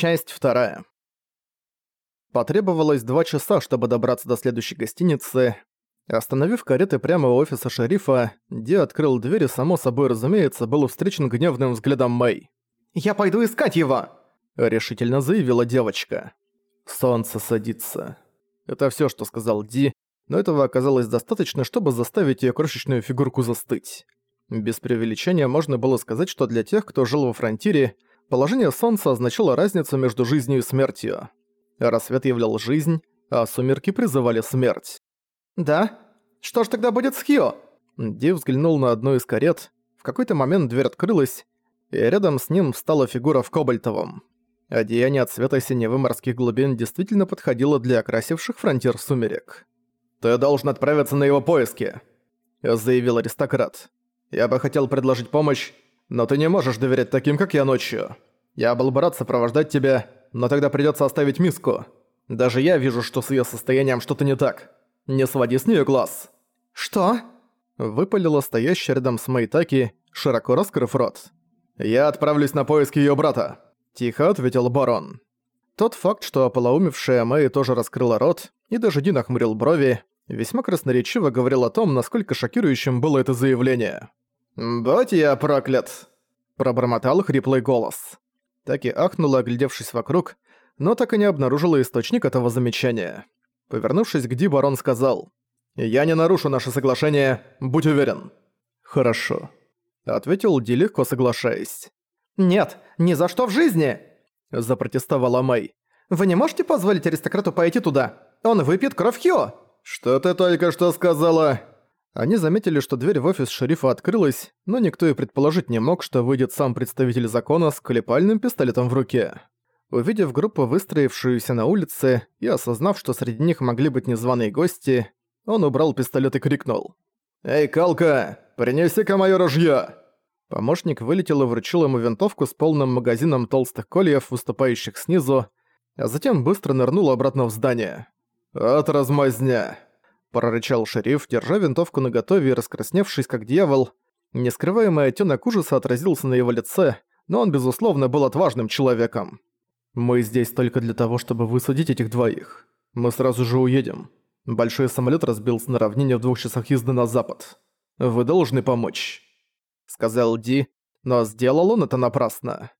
Часть вторая. Потребовалось два часа, чтобы добраться до следующей гостиницы. Остановив кареты прямо у офиса шерифа, Ди открыл дверь и, само собой разумеется, был встречен гневным взглядом Мэй. «Я пойду искать его!» – решительно заявила девочка. «Солнце садится». Это все, что сказал Ди, но этого оказалось достаточно, чтобы заставить ее крошечную фигурку застыть. Без преувеличения можно было сказать, что для тех, кто жил во фронтире, положение солнца означало разницу между жизнью и смертью. Рассвет являл жизнь, а сумерки призывали смерть. «Да? Что ж тогда будет с Хио?» Ди взглянул на одну из карет. В какой-то момент дверь открылась, и рядом с ним встала фигура в кобальтовом. Одеяние от цвета синевы морских глубин действительно подходило для окрасивших фронтир сумерек. «Ты должен отправиться на его поиски», — заявил аристократ. «Я бы хотел предложить помощь, но ты не можешь доверять таким, как я ночью. Я был бы рад сопровождать тебя, но тогда придётся оставить миску. Даже я вижу, что с её состоянием что-то не так. Не своди с неё глаз». «Что?» Выпалила стоящая рядом с Мэйтаки, широко раскрыв рот. «Я отправлюсь на поиски её брата», – тихо ответил барон. Тот факт, что ополоумевшая Мэй тоже раскрыла рот, и даже Дин охмурил брови, весьма красноречиво говорил о том, насколько шокирующим было это заявление. «Будь я проклят!» – пробормотал хриплый голос. Таки ахнула, оглядевшись вокруг, но так и не обнаружила источник этого замечания. Повернувшись к Ди, барон сказал, «Я не нарушу наше соглашение, будь уверен». «Хорошо», — ответил Ди, легко соглашаясь. «Нет, ни за что в жизни!» — запротестовала Мэй. «Вы не можете позволить аристократу пойти туда? Он выпьет кровь Хио!» «Что ты только что сказала?» Они заметили, что дверь в офис шерифа открылась, но никто и предположить не мог, что выйдет сам представитель закона с клепальным пистолетом в руке. Увидев группу, выстроившуюся на улице, и осознав, что среди них могли быть незваные гости, он убрал пистолет и крикнул. «Эй, Калка, принеси-ка моё ружьё!» Помощник вылетел и вручил ему винтовку с полным магазином толстых кольев, выступающих снизу, а затем быстро нырнул обратно в здание. «От размазня!» Прорычал шериф, держа винтовку наготове и раскрасневшись как дьявол. Нескрываемый оттенок ужаса отразился на его лице, но он, безусловно, был отважным человеком. «Мы здесь только для того, чтобы высадить этих двоих. Мы сразу же уедем. Большой самолет разбился на равнине в двух часах езды на запад. Вы должны помочь», — сказал Ди, но сделал он это напрасно.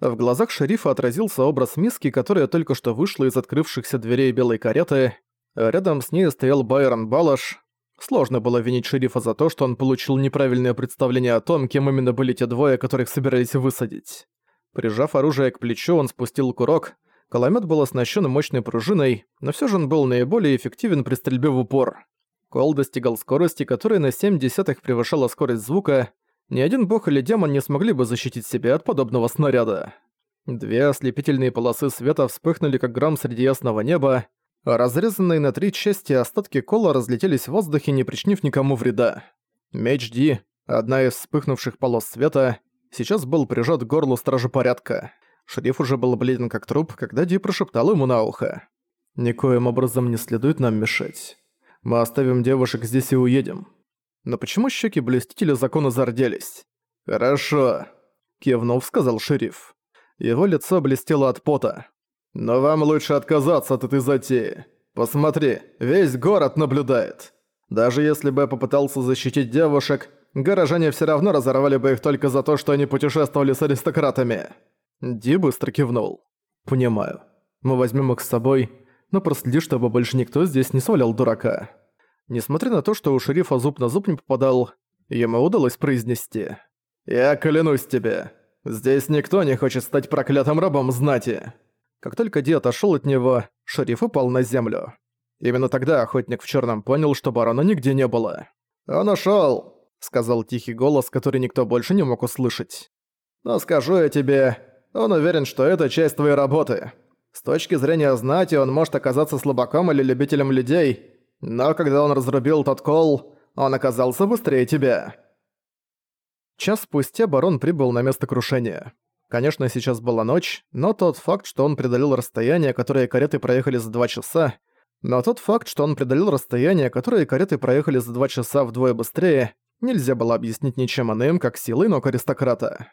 В глазах шерифа отразился образ миски, которая только что вышла из открывшихся дверей белой кареты, Рядом с ней стоял Байрон Балаш. Сложно было винить шерифа за то, что он получил неправильное представление о том, кем именно были те двое, которых собирались высадить. Прижав оружие к плечу, он спустил курок. Каламет был оснащен мощной пружиной, но все же он был наиболее эффективен при стрельбе в упор. Кол достигал скорости, которая на 7 десятых превышала скорость звука. Ни один бог или демон не смогли бы защитить себя от подобного снаряда. Две ослепительные полосы света вспыхнули как грамм среди ясного неба, Разрезанные на три части остатки кола разлетелись в воздухе, не причинив никому вреда. Меч Ди, одна из вспыхнувших полос света, сейчас был прижат к горлу стражи порядка. Шериф уже был бледен как труп, когда Ди прошептал ему на ухо. «Никоим образом не следует нам мешать. Мы оставим девушек здесь и уедем». Но почему щеки блестителя закона зарделись? «Хорошо», — кивнув, сказал шериф. Его лицо блестело от пота. Но вам лучше отказаться от этой затеи. Посмотри, весь город наблюдает. Даже если бы я попытался защитить девушек, горожане все равно разорвали бы их только за то, что они путешествовали с аристократами». Ди быстро кивнул. «Понимаю. Мы возьмем их с собой, но проследи, чтобы больше никто здесь не свалял дурака». Несмотря на то, что у шерифа зуб на зуб не попадал, ему удалось произнести. «Я клянусь тебе, здесь никто не хочет стать проклятым рабом знати». Как только Ди отошёл от него, шериф упал на землю. Именно тогда охотник в чёрном понял, что барона нигде не было. «Он ушёл», — сказал тихий голос, который никто больше не мог услышать. «Но скажу я тебе, он уверен, что это часть твоей работы. С точки зрения знати он может оказаться слабаком или любителем людей, но когда он разрубил тот кол, он оказался быстрее тебя». Час спустя барон прибыл на место крушения. Конечно, сейчас была ночь, но тот факт, что он преодолел расстояние, которое кареты проехали за два часа, но тот факт, что он преодолел расстояние, которое кареты проехали за два часа вдвое быстрее, нельзя было объяснить ничем иным, как силой ног аристократа.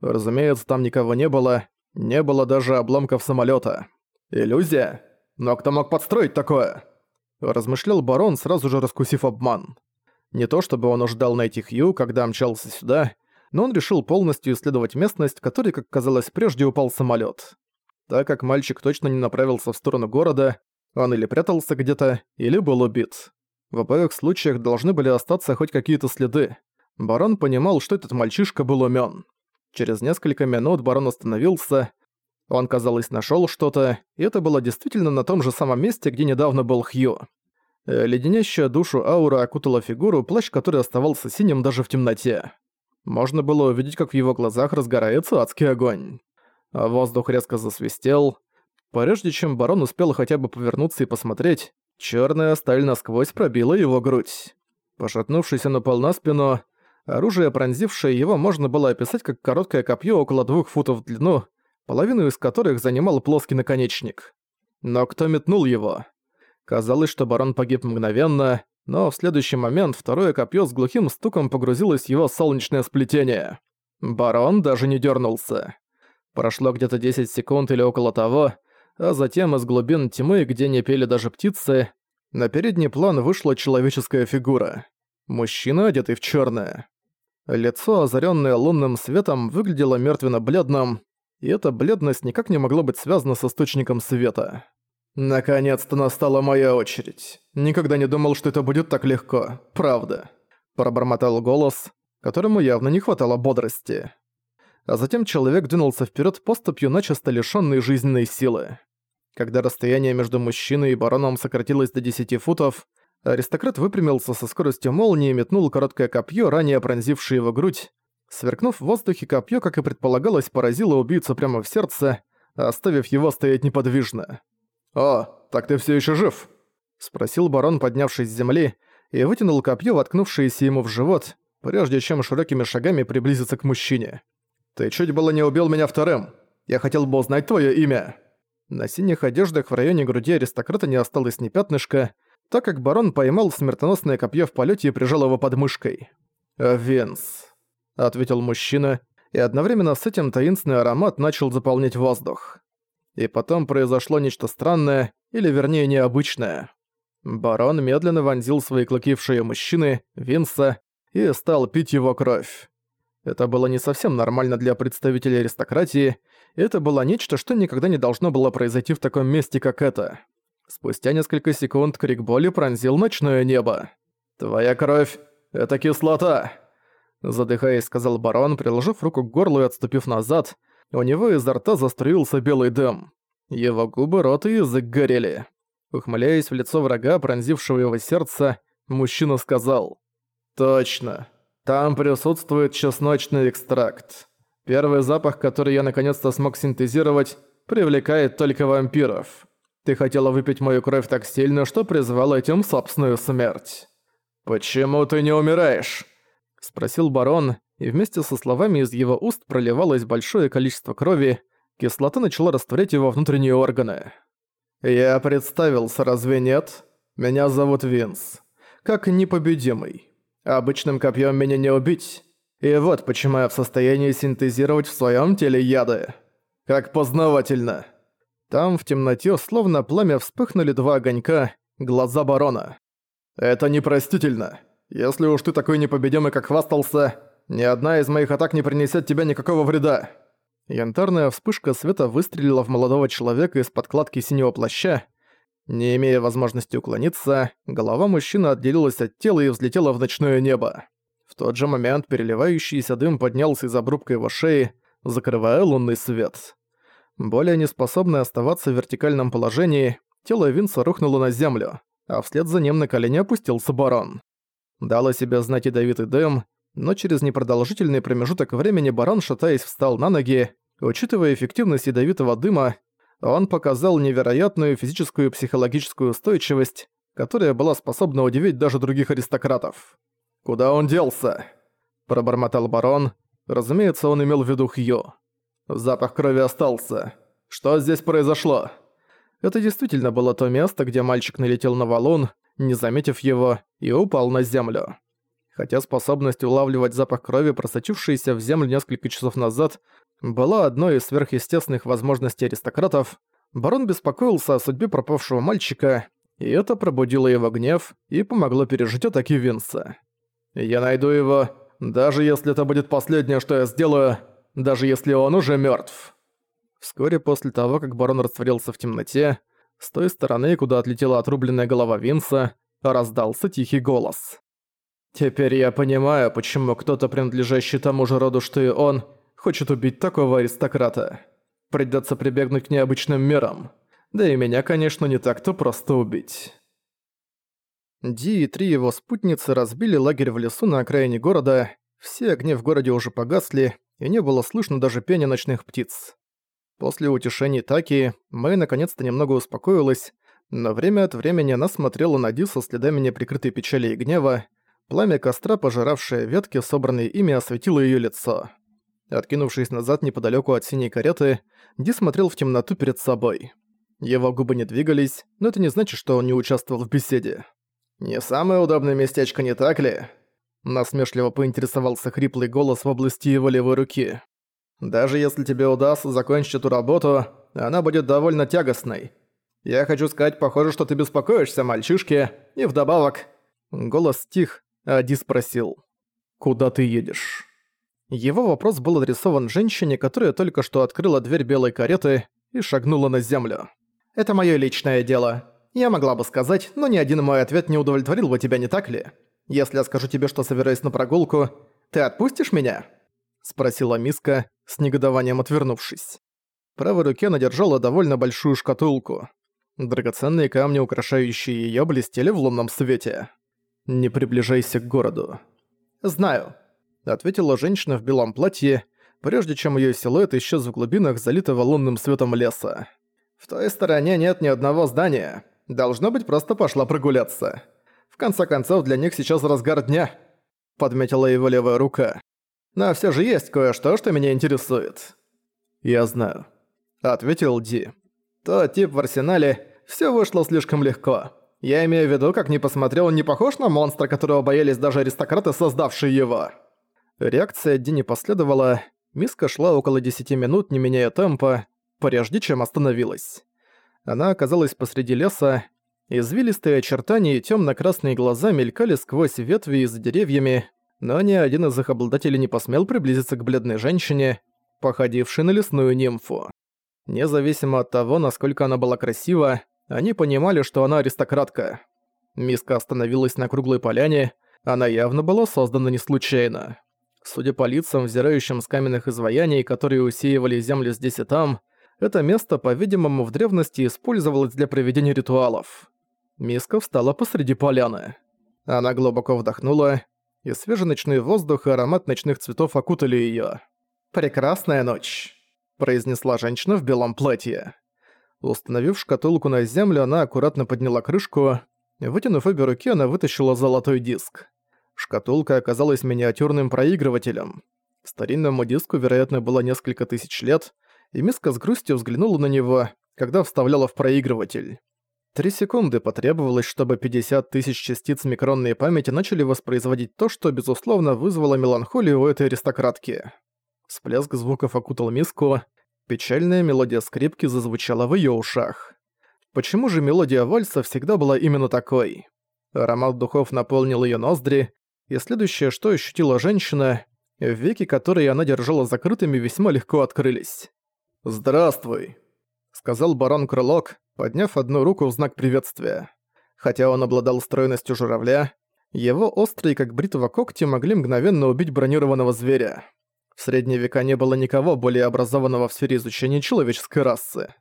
Разумеется, там никого не было, Не было даже обломков самолета. Иллюзия? Но кто мог подстроить такое? Размышлял барон, сразу же раскусив обман. Не то чтобы он ожидал найти Хью, когда мчался сюда, но он решил полностью исследовать местность, в которой, как казалось прежде, упал самолет. Так как мальчик точно не направился в сторону города, он или прятался где-то, или был убит. В обоих случаях должны были остаться хоть какие-то следы. Барон понимал, что этот мальчишка был умён. Через несколько минут барон остановился. Он, казалось, нашёл что-то, и это было действительно на том же самом месте, где недавно был Хью. Э, леденящая душу аура окутала фигуру, плащ который оставался синим даже в темноте. Можно было увидеть, как в его глазах разгорается адский огонь. А воздух резко засвистел. Прежде чем барон успел хотя бы повернуться и посмотреть, черная сталь насквозь пробила его грудь. Пошатнувшись, он упал на спину. Оружие, пронзившее его, можно было описать как короткое копье около двух футов в длину, половину из которых занимал плоский наконечник. Но кто метнул его? Казалось, что барон погиб мгновенно, но в следующий момент второе копье с глухим стуком погрузилось в его солнечное сплетение. Барон даже не дернулся. Прошло где-то 10 секунд или около того, а затем из глубин тьмы, где не пели даже птицы, на передний план вышла человеческая фигура. Мужчина, одетый в черное. Лицо, озаренное лунным светом, выглядело мертвенно-бледным, и эта бледность никак не могла быть связана с источником света. «Наконец-то настала моя очередь. Никогда не думал, что это будет так легко. Правда». Пробормотал голос, которому явно не хватало бодрости а затем человек двинулся вперед поступью, начисто лишённой жизненной силы. Когда расстояние между мужчиной и бароном сократилось до 10 футов, аристократ выпрямился со скоростью молнии и метнул короткое копье, ранее пронзившее его грудь. Сверкнув в воздухе, копье, как и предполагалось, поразило убийцу прямо в сердце, оставив его стоять неподвижно. «О, так ты все еще жив?» — спросил барон, поднявшись с земли, и вытянул копье, воткнувшееся ему в живот, прежде чем широкими шагами приблизиться к мужчине. Ты чуть было не убил меня вторым. Я хотел бы узнать твое имя». На синих одеждах в районе груди аристократа не осталось ни пятнышка, так как барон поймал смертоносное копье в полете и прижал его под мышкой. «Винс», — ответил мужчина, и одновременно с этим таинственный аромат начал заполнять воздух. И потом произошло нечто странное, или вернее необычное. Барон медленно вонзил свои клыки в шею мужчины, Винса, и стал пить его кровь. Это было не совсем нормально для представителей аристократии, это было нечто, что никогда не должно было произойти в таком месте, как это. Спустя несколько секунд крик боли пронзил ночное небо. «Твоя кровь — это кислота!» Задыхаясь, сказал барон, приложив руку к горлу и отступив назад, у него изо рта заструился белый дым. Его губы, рот и язык горели. Ухмыляясь в лицо врага, пронзившего его сердце, мужчина сказал «Точно, там присутствует чесночный экстракт. Первый запах, который я наконец-то смог синтезировать, привлекает только вампиров. Ты хотела выпить мою кровь так сильно, что призвала этим собственную смерть. «Почему ты не умираешь?» – спросил барон, и вместе со словами из его уст проливалось большое количество крови, кислота начала растворять его внутренние органы. «Я представился, разве нет? Меня зовут Винс. Как непобедимый. Обычным копьем меня не убить. И вот почему я в состоянии синтезировать в своем теле яды. Как познавательно. Там в темноте, словно пламя, вспыхнули два огонька, глаза барона. Это непростительно. Если уж ты такой непобедимый, как хвастался, ни одна из моих атак не принесет тебе никакого вреда. Янтарная вспышка света выстрелила в молодого человека из подкладки синего плаща, не имея возможности уклониться, голова мужчины отделилась от тела и взлетела в ночное небо. В тот же момент переливающийся дым поднялся из обрубка его шеи, закрывая лунный свет. Более неспособный оставаться в вертикальном положении, тело Винса рухнуло на землю, а вслед за ним на колени опустился барон. Дал о себе знать ядовитый дым, но через непродолжительный промежуток времени барон, шатаясь, встал на ноги. Учитывая эффективность ядовитого дыма, он показал невероятную физическую и психологическую устойчивость, которая была способна удивить даже других аристократов. «Куда он делся?» – пробормотал барон. Разумеется, он имел в виду Хью. «Запах крови остался. Что здесь произошло?» Это действительно было то место, где мальчик налетел на валун, не заметив его, и упал на землю. Хотя способность улавливать запах крови, просочившийся в землю несколько часов назад, была одной из сверхъестественных возможностей аристократов, барон беспокоился о судьбе пропавшего мальчика, и это пробудило его гнев и помогло пережить атаки Винса. «Я найду его, даже если это будет последнее, что я сделаю, даже если он уже мертв. Вскоре после того, как барон растворился в темноте, с той стороны, куда отлетела отрубленная голова Винса, раздался тихий голос. «Теперь я понимаю, почему кто-то, принадлежащий тому же роду, что и он, хочет убить такого аристократа. Придётся прибегнуть к необычным мерам. Да и меня, конечно, не так-то просто убить». Ди и три его спутницы разбили лагерь в лесу на окраине города, все огни в городе уже погасли, и не было слышно даже пения ночных птиц. После утешений Таки Мэй наконец-то немного успокоилась, но время от времени она смотрела на Ди со следами неприкрытой печали и гнева, пламя костра, пожиравшее ветки, собранные ими, осветило её лицо. Откинувшись назад неподалёку от синей кареты, Ди смотрел в темноту перед собой. Его губы не двигались, но это не значит, что он не участвовал в беседе. «Не самое удобное местечко, не так ли?» Насмешливо поинтересовался хриплый голос в области его левой руки. «Даже если тебе удастся закончить эту работу, она будет довольно тягостной. Я хочу сказать, похоже, что ты беспокоишься, мальчишки, и вдобавок...» Голос стих, а Ди спросил. «Куда ты едешь?» Его вопрос был адресован женщине, которая только что открыла дверь белой кареты и шагнула на землю. «Это моё личное дело. Я могла бы сказать, но ни один мой ответ не удовлетворил бы тебя, не так ли? Если я скажу тебе, что собираюсь на прогулку, ты отпустишь меня?» Спросила Миска, с негодованием отвернувшись. В правой руке она держала довольно большую шкатулку. Драгоценные камни, украшающие её, блестели в лунном свете. «Не приближайся к городу». «Знаю», — ответила женщина в белом платье, прежде чем её силуэт исчез в глубинах залитого лунным светом леса. «В той стороне нет ни одного здания. Должно быть, просто пошла прогуляться. В конце концов, для них сейчас разгар дня», — подметила его левая рука. «Но всё же есть кое-что, что меня интересует». «Я знаю», — ответил Ди. «Тот тип в арсенале, всё вышло слишком легко. Я имею в виду, как ни посмотрел, он не похож на монстра, которого боялись даже аристократы, создавшие его». Реакция Ди не последовала, миска шла около 10 минут, не меняя темпа, прежде чем остановилась. Она оказалась посреди леса, извилистые очертания и тёмно-красные глаза мелькали сквозь ветви и за деревьями, но ни один из их обладателей не посмел приблизиться к бледной женщине, походившей на лесную нимфу. Независимо от того, насколько она была красива, они понимали, что она аристократка. Миска остановилась на круглой поляне, она явно была создана не случайно. Судя по лицам, взирающим с каменных изваяний, которые усеивали землю здесь и там, это место, по-видимому, в древности использовалось для проведения ритуалов. Миска встала посреди поляны. Она глубоко вдохнула, и свежий ночной воздух и аромат ночных цветов окутали её. «Прекрасная ночь», — произнесла женщина в белом платье. Установив шкатулку на землю, она аккуратно подняла крышку. Вытянув обе руки, она вытащила золотой диск. Шкатулка оказалась миниатюрным проигрывателем. Старинному диску, вероятно, было несколько тысяч лет, и Миска с грустью взглянула на него, когда вставляла в проигрыватель. Три секунды потребовалось, чтобы 50 тысяч частиц микронной памяти начали воспроизводить то, что, безусловно, вызвало меланхолию у этой аристократки. Всплеск звуков окутал Миску, печальная мелодия скрипки зазвучала в её ушах. Почему же мелодия вальса всегда была именно такой? Аромат духов наполнил её ноздри, и следующее, что ощутила женщина, веки, которые она держала закрытыми, весьма легко открылись. «Здравствуй», — сказал барон Крылок, подняв одну руку в знак приветствия. Хотя он обладал стройностью журавля, его острые, как бритва когти, могли мгновенно убить бронированного зверя. В средние века не было никого более образованного в сфере изучения человеческой расы.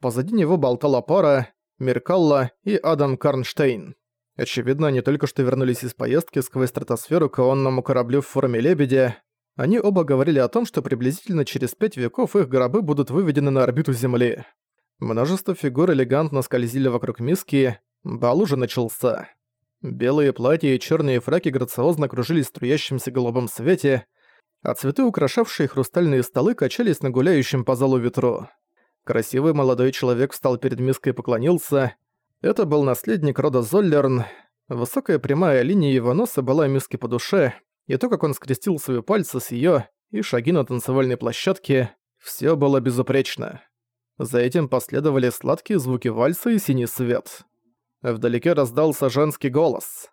Позади него болтала пара, Меркалла и Адам Карнштейн. Очевидно, они только что вернулись из поездки сквозь стратосферу к ионному кораблю в форме лебедя, они оба говорили о том, что приблизительно через пять веков их гробы будут выведены на орбиту Земли. Множество фигур элегантно скользили вокруг миски, бал уже начался. Белые платья и черные фраки грациозно кружились в струящемся голубом свете, а цветы, украшавшие хрустальные столы, качались на гуляющем по залу ветру. Красивый молодой человек встал перед миской и поклонился. Это был наследник рода Золлерн. Высокая прямая линия его носа была миски по душе, и то, как он скрестил свои пальцы с её, и шаги на танцевальной площадке. Все было безупречно. За этим последовали сладкие звуки вальса и синий свет. Вдалеке раздался женский голос.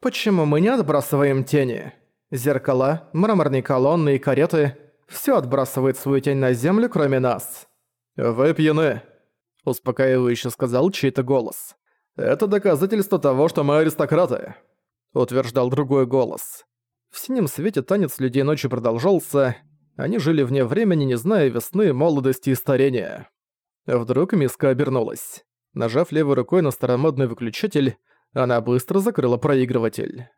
«Почему мы не отбрасываем тени? Зеркала, мраморные колонны и кареты – все отбрасывает свою тень на землю, кроме нас». «Вы пьяны», – успокаивающе сказал чей-то голос. «Это доказательство того, что мы аристократы», – утверждал другой голос. В синем свете танец людей ночи продолжался, они жили вне времени, не зная весны, молодости и старения. Вдруг миска обернулась. Нажав левой рукой на старомодный выключатель, она быстро закрыла проигрыватель.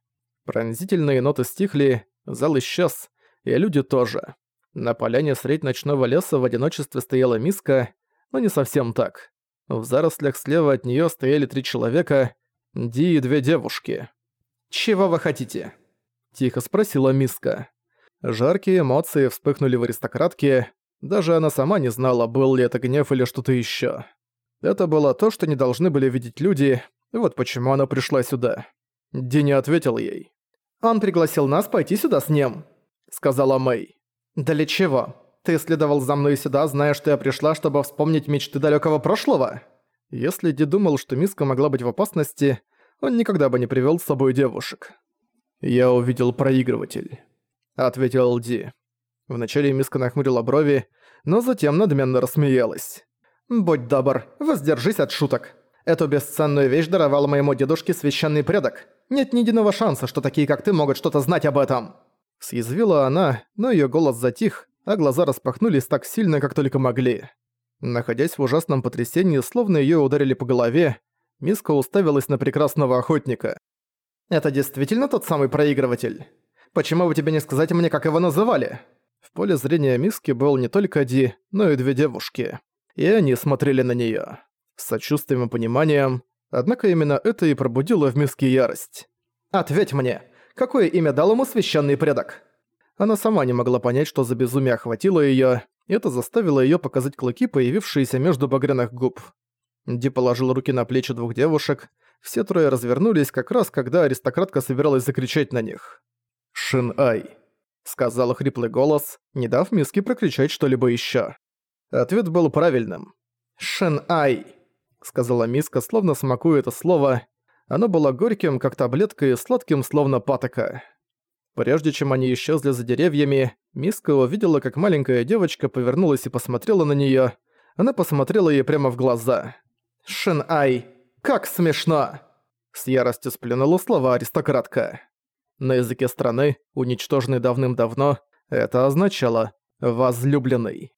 Пронзительные ноты стихли, зал исчез, и люди тоже. На поляне средь ночного леса в одиночестве стояла миска, но не совсем так. В зарослях слева от неё стояли три человека, Ди и две девушки. «Чего вы хотите?» – тихо спросила миска. Жаркие эмоции вспыхнули в аристократке, даже она сама не знала, был ли это гнев или что-то ещё. Это было то, что не должны были видеть люди, вот почему она пришла сюда. Ди не ответил ей. «Он пригласил нас пойти сюда с ним», — сказала Мэй. «Для чего? Ты следовал за мной сюда, зная, что я пришла, чтобы вспомнить мечты далекого прошлого?» Если Ди думал, что Миска могла быть в опасности, он никогда бы не привел с собой девушек. «Я увидел проигрыватель», — ответил Ди. Вначале Миска нахмурила брови, но затем надменно рассмеялась. «Будь добр, воздержись от шуток. Эту бесценную вещь даровал моему дедушке священный предок. Нет ни единого шанса, что такие, как ты, могут что-то знать об этом». Съязвила она, но её голос затих, а глаза распахнулись так сильно, как только могли. Находясь в ужасном потрясении, словно её ударили по голове, Миска уставилась на прекрасного охотника. «Это действительно тот самый проигрыватель? Почему бы тебе не сказать мне, как его называли?» В поле зрения Миски был не только Ди, но и две девушки и они смотрели на неё. С сочувствием и пониманием, однако именно это и пробудило в миске ярость. «Ответь мне, какое имя дал ему священный предок?» Она сама не могла понять, что за безумие охватило её, и это заставило её показать клыки, появившиеся между багряных губ. Ди положил руки на плечи двух девушек, все трое развернулись как раз, когда аристократка собиралась закричать на них. «Шин-Ай», — сказал хриплый голос, не дав миске прокричать что-либо ещё. Ответ был правильным. «Шен-Ай», — сказала Миска, словно смакуя это слово. Оно было горьким, как таблетка, и сладким, словно патока. Прежде чем они исчезли за деревьями, Миска увидела, как маленькая девочка повернулась и посмотрела на неё. Она посмотрела ей прямо в глаза. «Шен-Ай, как смешно!» С яростью сплюнула слова аристократка. На языке страны, уничтоженной давным-давно, это означало «возлюбленный».